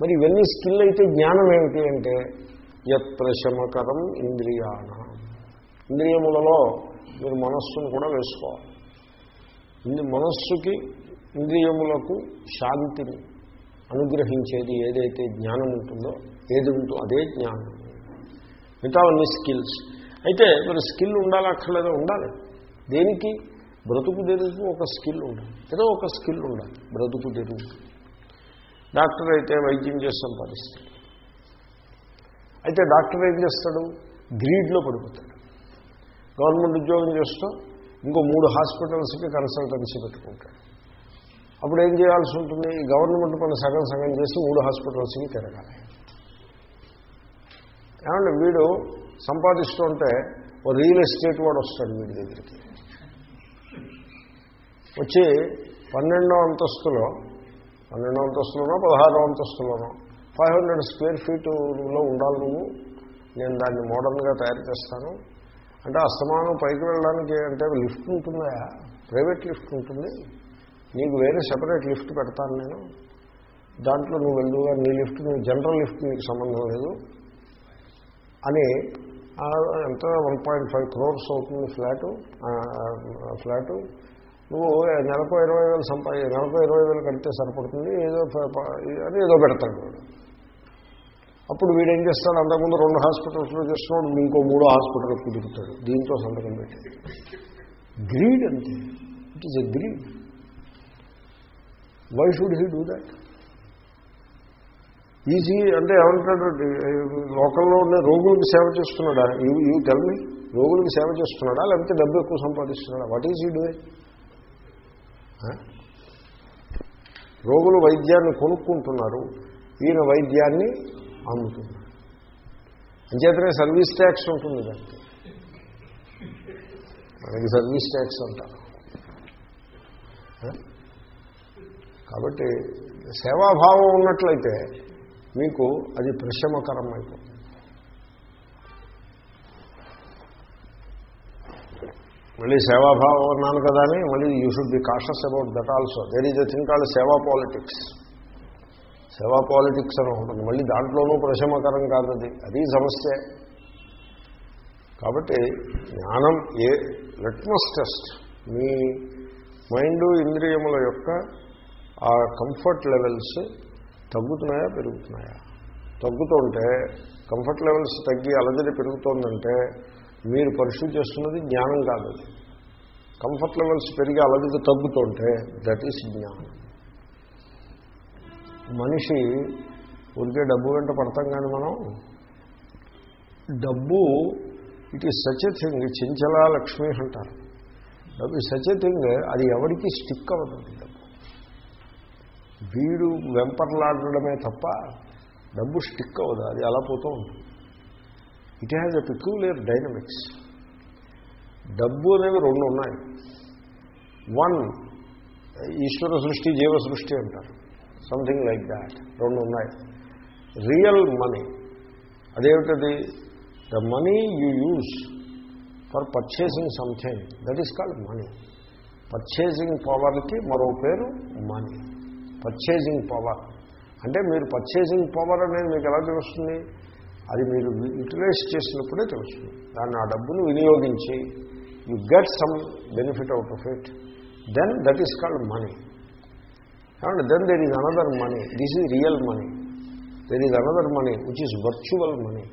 మరి ఇవన్నీ స్కిల్ అయితే జ్ఞానం ఏమిటి అంటే యత్ ప్రశమకరం ఇంద్రియాణ. ఇంద్రియములలో మీరు మనస్సును కూడా వేసుకోవాలి. ఇది మనస్సుకి ఇంద్రియములకు శాంతిని అనుగ్రహించేది ఏదైతే జ్ఞానం ఉంటుందో ఏది ఉంటుందో అదే జ్ఞానం. మిగతా అన్ని స్కిల్స్ అయితే మరి స్కిల్ ఉండాలి ఉండాలి. దేనికి? బ్రతుకు తెరువుకు ఒక స్కిల్ ఉండాలి. ఏదో ఒక స్కిల్ ఉండాలి. బ్రతుకు తెరువు డాక్టర్ అయితే వైద్యం చేసి సంపాదిస్తాడు అయితే డాక్టర్ ఏం చేస్తాడు? గ్రీడ్లో పడిపోతాడు. గవర్నమెంట్ ఉద్యోగం చేస్తూ ఇంకో మూడు హాస్పిటల్స్కి కన్సల్టెన్సీ పెట్టుకుంటాడు. అప్పుడు ఏం చేయాల్సి ఉంటుంది? గవర్నమెంట్ పని సగం సగం చేసి మూడు హాస్పిటల్స్కి తిరగాలి. ఏమంటే వీడు సంపాదిస్తుంటే ఓ రియల్ ఎస్టేట్ వాడు వస్తాడు వీడి దగ్గరికి. వచ్చి పన్నెండో అంతస్తులో పన్నెండో అంతస్తులోనో పదహారో అంతస్తులోనో ఫైవ్ హండ్రెడ్ స్క్వేర్ ఫీట్లో ఉండాలి నువ్వు నేను దాన్ని మోడర్న్గా తయారు చేస్తాను. అంటే అస్తమానం పైకి వెళ్ళడానికి అంటే లిఫ్ట్ ఉంటుందా? ప్రైవేట్ లిఫ్ట్ ఉంటుంది. నీకు వేరే సెపరేట్ లిఫ్ట్ పెడతాను నేను. దాంట్లో నువ్వు వెళ్ళుగా నీ లిఫ్ట్ నువ్వు జనరల్ లిఫ్ట్ నీకు సంబంధం లేదు అని ఎంత? వన్ పాయింట్ ఫైవ్ క్రోర్స్ అవుతుంది ఫ్లాటు. ఫ్లాటు. నువ్వు నెలకు ఇరవై వేలు సంపా నెలకు ఇరవై వేలు కడితే సరిపడుతుంది. ఏదో అని ఏదో పెడతాడు. వాడు అప్పుడు వీడు ఏం చేస్తాడు? అంతకుముందు రెండు హాస్పిటల్స్లో చేస్తున్నాడు. ఇంకో మూడో హాస్పిటల్ కుదురుతాడు దీంతో సంతకం పెట్టి గ్రీడ్ అంతే. It is a greed. Why should he do that easy అంటే ఏమంటాడు? లోకల్లో ఉన్న రోగులకు సేవ చేస్తున్నాడా? యూ యూ రోగులకు సేవ చేస్తున్నాడా? లేకపోతే డబ్బు ఎక్కువ సంపాదిస్తున్నాడా? వాట్ ఈజ్ ఈ డూయింగ్ రోగులు వైద్యాన్ని కొనుక్కుంటున్నారు. ఈయన వైద్యాన్ని అమ్ముతున్నారు. అంచేతనే సర్వీస్ ట్యాక్స్ ఉంటుంది దానికి. మనకి సర్వీస్ ట్యాక్స్ అంటారు. కాబట్టి సేవాభావం ఉన్నట్లయితే మీకు అది ప్రశమకరం అయిపోతుంది మళ్ళీ సేవాభావం అన్నాను కదా అని మళ్ళీ you should be cautious about that also there is a thing called seva politics seva politics అని ఉంటుంది మళ్ళీ దాంట్లోనూ ప్రశమకరం కాదు అది. సమస్య. కాబట్టి జ్ఞానం ఏ లెట్మస్ టెస్ట్ మీ మైండ్ ఇంద్రియముల యొక్క ఆ కంఫర్ట్ లెవెల్స్ తగ్గుతున్నాయా పెరుగుతున్నాయా? తగ్గుతుంటే కంఫర్ట్ లెవెల్స్ తగ్గి అలజడి పెరుగుతోందంటే మీరు పరిశుద్ధి చేస్తున్నది జ్ఞానం కాదు కంఫర్ట్ లెవెల్స్ పెరిగి అలజడి తగ్గుతుంటే దట్ ఈస్ జ్ఞానం. మనిషి ఊరికే డబ్బు వెంట పడతాం కానీ మనం డబ్బు it is such a thing చించలా Lakshmi అంటారు. డబ్బు సచ్ ఎ థింగ్ అది ఎవరికి స్టిక్ అవ్వదు డబ్బు. వీడు వెంపర్లాడడమే తప్ప డబ్బు స్టిక్ అవ్వదు అది అలా పోతూ ఉంటుంది. It has a peculiar dynamics డబ్బు అనేవి రెండు ఉన్నాయి. వన్ ఈశ్వర సృష్టి జీవ సృష్టి అంటారు. సంథింగ్ లైక్ దాట్ రెండు ఉన్నాయి. Real money అదేమిటది? The money you use for purchasing something that is called money purchasing పవర్కి మరో పేరు మనీ పర్చేసింగ్ పవర్ అంటే మీరు పర్చేసింగ్ పవర్ అనేది మీకు ఎలా తెలుస్తుంది? అది మీరు యూటిలైజ్ చేసినప్పుడే తెలుస్తుంది. దాన్ని ఆ డబ్బును వినియోగించి you get some benefit out of it then that is called money and then there is another money this is real money there is another money which is virtual money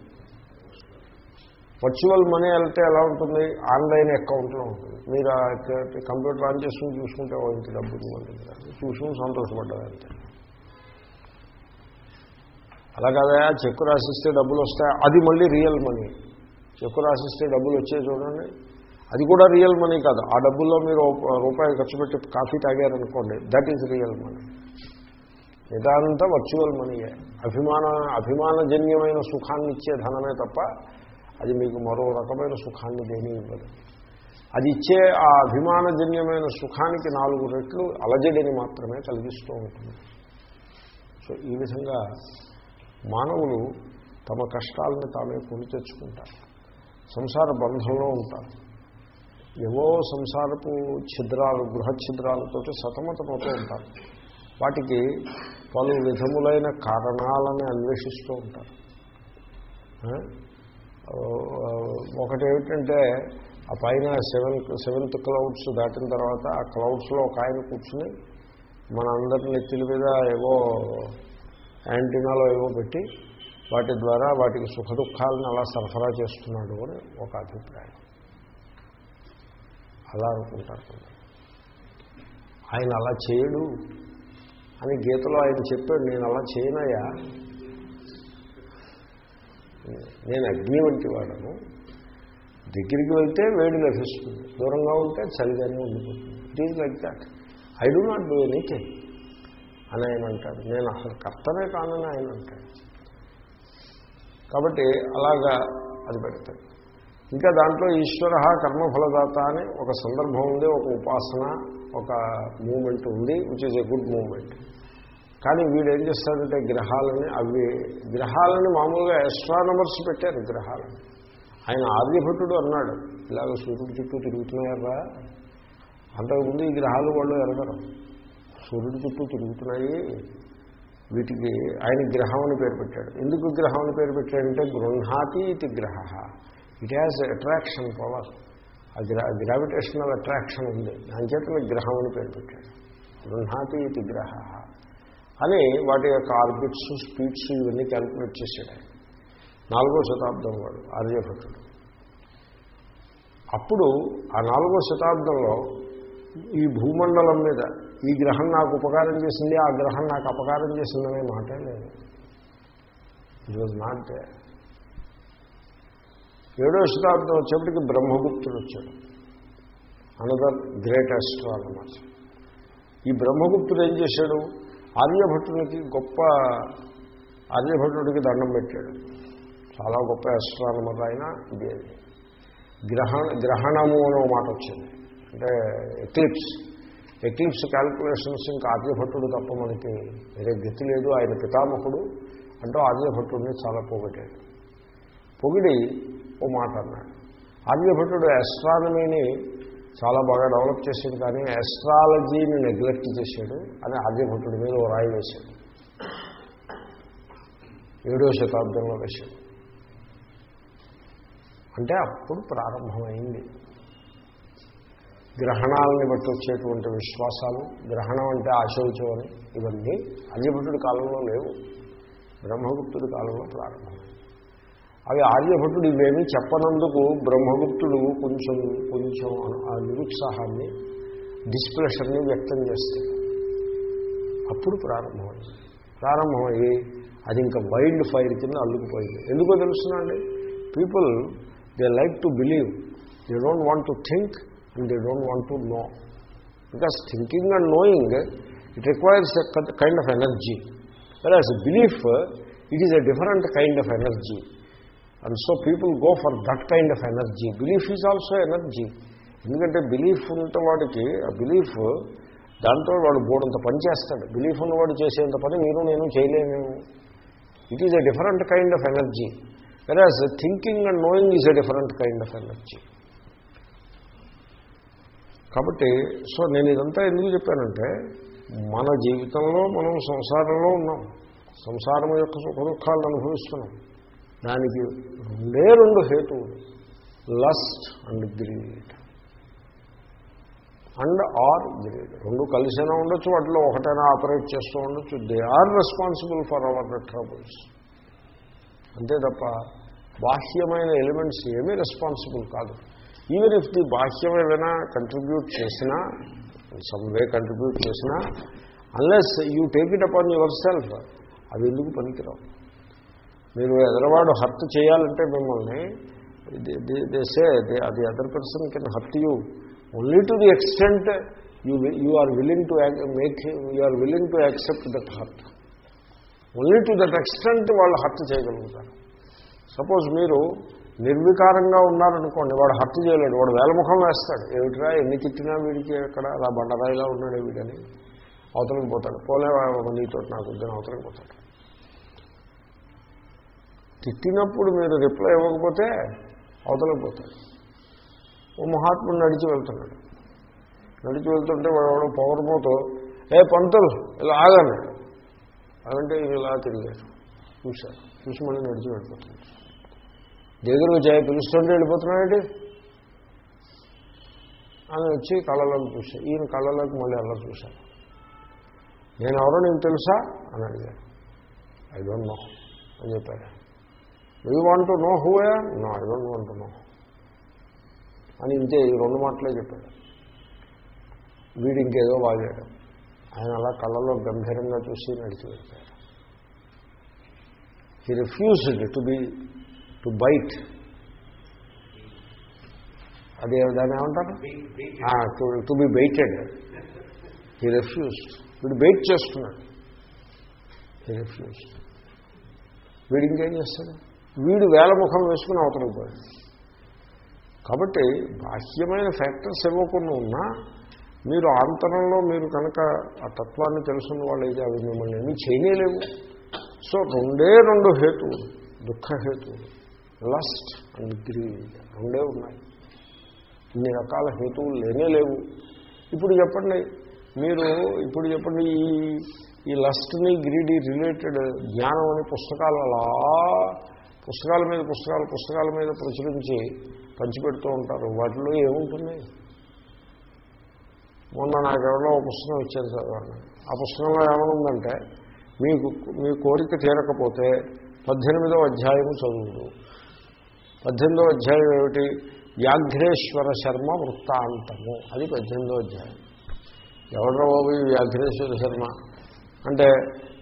virtual money వెళ్తే ఎలా ఉంటుంది? Online అకౌంట్లో ఉంటుంది. మీరు computer on చేసుకుని చూసుకుంటే ఓ ఇంత డబ్బు ఉంటుంది చూసుకుని సంతోషపడ్డారు అంతే. అలా కదా? చెక్కు రాసిస్తే డబ్బులు వస్తాయి? అది మళ్ళీ రియల్ మనీ. చెక్కు రాసిస్తే డబ్బులు వచ్చాయి చూడండి. అది కూడా రియల్ మనీ కాదు. ఆ డబ్బుల్లో మీరు రూపాయి ఖర్చు పెట్టి కాఫీ తాగారనుకోండి దట్ ఈజ్ రియల్ మనీ. ఇదంతా వర్చువల్ మనీయే. అభిమాన అభిమానజన్యమైన సుఖాన్ని ఇచ్చే ధనమే తప్ప అది మీకు మరో రకమైన సుఖాన్ని దేని ఇవ్వదు. అది ఇచ్చే ఆ అభిమానజన్యమైన సుఖానికి నాలుగు రెట్లు అలజడిని మాత్రమే కలిగిస్తూ ఉంటుంది. సో ఈ విధంగా మానవులు తమ కష్టాలను తామే కొని తెచ్చుకుంటారు. సంసార బంధంలో ఉంటారు. ఏవో సంసారపు ఛిద్రాలు గృహఛిద్రాలతో సతమతమవుతూ ఉంటారు. వాటికి పలు విధములైన కారణాలని అన్వేషిస్తూ ఉంటారు. ఒకటి ఏమిటంటే ఆ పైన సెవెన్ సెవెంత్ క్లౌడ్స్ దాటిన తర్వాత ఆ క్లౌడ్స్లో ఒక ఆయన కూర్చుని మనందరి నెత్తిల మీద ఏవో యాంటీనాలో ఏవో పెట్టి వాటి ద్వారా వాటికి సుఖ దుఃఖాలను అలా సరఫరా చేస్తున్నాడు అని ఒక అభిప్రాయం. అలా అనుకుంటారు ఆయన అలా చేయడు అని గీతలో ఆయన చెప్పాడు నేను అలా చేయనయ్యా. నేను అగ్ని వంటి వాడను. దగ్గరికి వెళ్తే వేడి లభిస్తుంది. దూరంగా ఉంటే చలిగానే ఉండిపోతుంది. It is like that I do not do anything అని ఆయన అంటాడు. నేను అసలు కర్తనే కానని ఆయన అంటాడు. కాబట్టి అలాగా అది పెడతాడు. ఇంకా దాంట్లో ఈశ్వర కర్మఫలదాత అని ఒక సందర్భం ఉంది ఒక ఉపాసన ఒక మూమెంట్ ఉంది which is a good moment కానీ వీడు ఏం చేస్తాడంటే గ్రహాలని అవి గ్రహాలని మామూలుగా ఎస్ట్రానమర్స్ పెట్టారు గ్రహాలని. ఆయన ఆర్యభట్టుడు అన్నాడు ఇలాగ సూర్యుడి చుట్టూ తిరుగుతున్నాయరా అంతకుముందు ఈ గ్రహాలు వాళ్ళు ఎరగరు. సూర్యుడి చుట్టూ తిరుగుతున్నాయి. వీటికి ఆయన గ్రహం అని పేరు పెట్టాడు. ఎందుకు గ్రహం అని పేరు పెట్టాడంటే గృహాతి ఇది గ్రహ. ఇట్ హ్యాస్ అట్రాక్షన్ పవర్ ఆ గ్రా గ్రావిటేషనల్ అట్రాక్షన్ ఉంది. దాని చేత గ్రహం అని పేరు పెట్టాడు. గృహాతి ఇది గ్రహ. అని వాటి యొక్క ఆర్బిట్స్ స్పీడ్స్ ఇవన్నీ క్యాల్కులేట్ చేశాడు నాలుగో శతాబ్దం వాడు ఆర్యభట్టుడు. అప్పుడు ఆ నాలుగో శతాబ్దంలో ఈ భూమండలం మీద ఈ గ్రహం నాకు ఉపకారం చేసింది ఆ గ్రహం నాకు అపకారం చేసిందనే మాట లేదు. ఇట్ వాజ్ నాట్ ఏడో శతాబ్దం వచ్చేప్పటికి బ్రహ్మగుప్తుడు వచ్చాడు. అనదర్ గ్రేట్ అన్నమాట ఈ బ్రహ్మగుప్తుడు ఏం చేశాడు? ఆర్యభట్టునికి గొప్ప ఆర్యభట్టుడికి దండం పెట్టాడు. చాలా గొప్ప అస్ట్రానమర్ ఆయన ఇది. గ్రహణ గ్రహణము అనే మాట వచ్చింది. అంటే ఎక్లిప్స్ ఎక్లిప్స్ క్యాల్కులేషన్స్ ఇంకా ఆర్యభట్టుడు తప్ప మనకి వేరే గతి లేదు. ఆయన పితామహుడు అంటూ ఆర్యభట్టుడిని చాలా పొగిడాడు. పొగిడి ఓ మాట అన్నాడు. ఆర్యభట్టుడు ఆస్ట్రానమీని చాలా బాగా డెవలప్ చేశాడు కానీ ఎస్ట్రాలజీని నెగ్లెక్ట్ చేశాడు అని ఆర్యభట్టుడి మీద ఓ రాయి వేశాడు. ఏడో శతాబ్దంలో వేశాడు. అంటే అప్పుడు ప్రారంభమైంది. గ్రహణాలని బట్టి వచ్చేటువంటి విశ్వాసాలు గ్రహణం అంటే ఆశోచం అని ఇవన్నీ ఆర్యభట్టుడి కాలంలో లేవు. బ్రహ్మగుప్తుడి కాలంలో ప్రారంభం. అవి ఆర్యభటుడు ఇవేమీ చెప్పనందుకు బ్రహ్మగుప్తుడు కొంచెం కొంచెం ఆ నిరుత్సాహాన్ని డిస్ప్రెషర్ని వ్యక్తం చేస్తాడు అప్పుడు ప్రారంభమైంది. ప్రారంభమయ్యి అది ఇంకా వైల్డ్ ఫైర్ కింద అల్లుకుపోయింది. ఎందుకో తెలుస్తుందండి people they like to believe they don't want to think and they don't want to know because thinking and knowing it requires a kind of energy whereas belief it is a different kind of energy and so people go for that kind of energy belief is also energy ఎందుకంటే belief ఉన్న వాడికి ఆ belief దాంతో వాడు బోడంత పని చేస్తాడు. Belief ఉన్నవాడు చేసేంత పని మీరు నేను చేయలేము it is a different kind of energy whereas thinking and knowing is a different kind of energy కాబట్టి సో నేను ఇదంతా ఎందుకు చెప్పానంటే మన జీవితంలో మనం సంసారంలో ఉన్నాం. సంసారం యొక్క సుఖ దుఃఖాలను అనుభవిస్తున్నాం. దానికి రెండే రెండు హేతువులు. Lust and greed and or greed రెండు కలిసైనా ఉండొచ్చు వాటిలో ఒకటైనా ఆపరేట్ చేస్తూ ఉండొచ్చు. They are responsible for our troubles అంతే తప్ప బాహ్యమైన ఎలిమెంట్స్ ఏమీ రెస్పాన్సిబుల్ కాదు. ఈవెన్ ఇఫ్ ది బాహ్యం ఏమైనా కంట్రిబ్యూట్ చేసినా సమ్ వే కంట్రిబ్యూట్ చేసినా unless you take it upon yourself అవి ఎందుకు పనికిరావు? మీరు ఎదరవాడు హత్య చేయాలంటే మిమ్మల్ని అది other person can hurt you only to the extent you you are willing to make you are willing to accept that hurt only to that extent వాళ్ళు హర్త్ చేయగలుగుతారు. సపోజ్ మీరు నిర్వికారంగా ఉన్నారనుకోండి వాడు హత్య చేయలేడు వాడు వేలముఖం వేస్తాడు. ఏమిటిరా ఎన్ని తిట్టినా వీడికి అక్కడ అలా బండరాయిలా ఉన్నాడు వీడని అవతలకి పోతాడు. పోలే నీతో నాకు ఉద్యోగం అవతలకి పోతాడు. తిట్టినప్పుడు మీరు రిప్లై ఇవ్వకపోతే అవతలకపోతారు ఓ మహాత్ముడు నడిచి వెళ్తున్నాడు. నడిచి వెళ్తుంటే వాడు పొగరపోతూ ఏ పంతులు ఇలా ఆగన్నాడు అదంటే ఇలా తిరిగారు చూశారు. చూసి మళ్ళీ నడిచి వెళ్ళిపోతుంది దగ్గర చేయ పిలుస్తుంటే వెళ్ళిపోతున్నాడండి అని వచ్చి కళలను చూశాను ఈయన కళలకు మళ్ళీ అలా చూశాను నేను ఎవరో నీకు తెలుసా? అని అడిగాను ఐ డోంట్ నో అని చెప్పాడు. You want to know who no I don't want know అని ఇంతే ఈ రెండు మాటలే చెప్పాడు. వీడు ఇంకేదో వాగాడు ఆయన అలా కళ్ళలో గంభీరంగా చూసి నడిచి వెళ్తాడు he refused to be to bite అదే దాన్ని ఏమంటారు? To be baited he refused వీడు బెయిట్ చేస్తున్నాడు. హీ రిఫ్యూజ్డ్ వీడు ఇంకేం చేస్తాడు? వీడు వేలముఖం వేసుకుని అవతలకు పోయాడు. కాబట్టి బాహ్యమైన ఫ్యాక్టర్స్ ఇవ్వకుండా ఉన్నా మీరు ఆంతరంలో మీరు కనుక ఆ తత్వాన్ని తెలుసున్న వాళ్ళైతే అవి మిమ్మల్ని ఏమీ చేయలేవు. సో రెండే రెండు హేతువులు దుఃఖహేతువులు లస్ట్ అండ్ గ్రీడ్ రెండే ఉన్నాయి. ఇన్ని రకాల హేతువులు లేనే లేవు. ఇప్పుడు చెప్పండి మీరు ఇప్పుడు చెప్పండి ఈ ఈ లస్ట్ని గ్రీడీ రిలేటెడ్ జ్ఞానం అనే పుస్తకాలు అలా పుస్తకాల మీద పుస్తకాలు పుస్తకాల మీద ప్రచురించి పంచిపెడుతూ ఉంటారు. వాటిలో ఏముంటుంది? మొన్న నాకు ఎవరో ఒక పుస్తకం ఇచ్చారు చదవండి ఆ పుస్తకంలో ఏమనుందంటే మీకు మీ కోరిక తీరకపోతే పద్దెనిమిదో అధ్యాయము చదువుదు. పద్దెనిమిదో అధ్యాయం ఏమిటి? వ్యాఘ్రేశ్వర శర్మ వృత్తాంతము. అది పద్దెనిమిదో అధ్యాయం. ఎవడో బాబు వ్యాఘ్రేశ్వర శర్మ? అంటే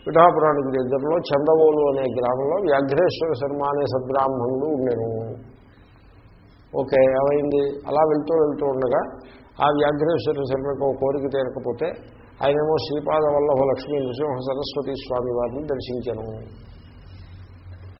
పిఠాపురానికి దగ్గరలో చందవోలు అనే గ్రామంలో వ్యాఘ్రేశ్వర శర్మ అనే సద్బ్రాహ్మణుడు ఉండేను. ఓకే ఏమైంది? అలా వెళ్తూ వెళ్తూ ఉండగా ఆ వ్యాఘ్రేశ్వర శర్మకు ఒక కోరిక తీరకపోతే ఆయనేమో శ్రీపాద వల్లభ లక్ష్మీ నృసింహ సరస్వతి స్వామి వారిని దర్శించను.